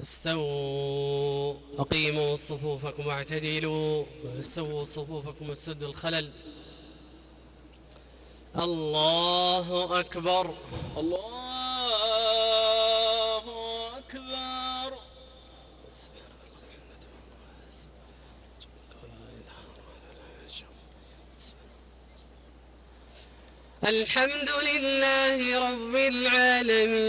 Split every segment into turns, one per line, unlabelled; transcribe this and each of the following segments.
استووا أقيموا صفوفكم واعتدلوا سووا صفوفكم وسدوا الخلل. الله أكبر.
الله أكبر.
الحمد لله رب العالمين.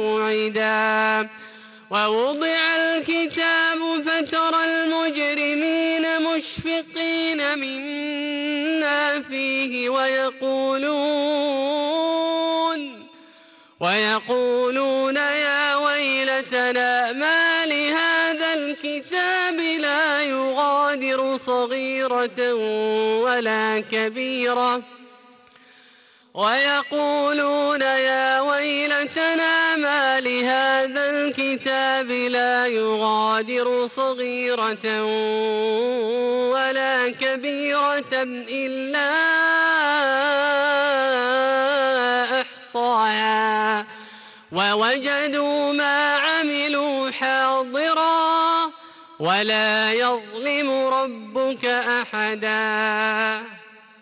موعدا. ووضع الكتاب فترى المجرمين مشفقين مما فيه ويقولون ويقولون يا ويلتنا ما لهذا الكتاب لا يغادر صغيرة ولا كبيرة. ويقولون يا ويلتنا ما لهذا الكتاب لا يغادر صغيرة ولا كبيرة إلا أحصاها. ووجدوا ما عملوا حاضرا ولا يظلم ربك أحدا.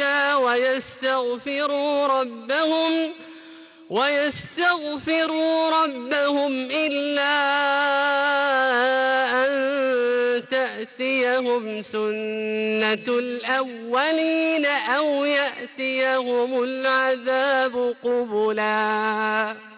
الهدى ويستغفروا ربهم ويستغفروا ربهم إلا أن تأتيهم سنة الأولين أو يأتيهم العذاب قبلاً.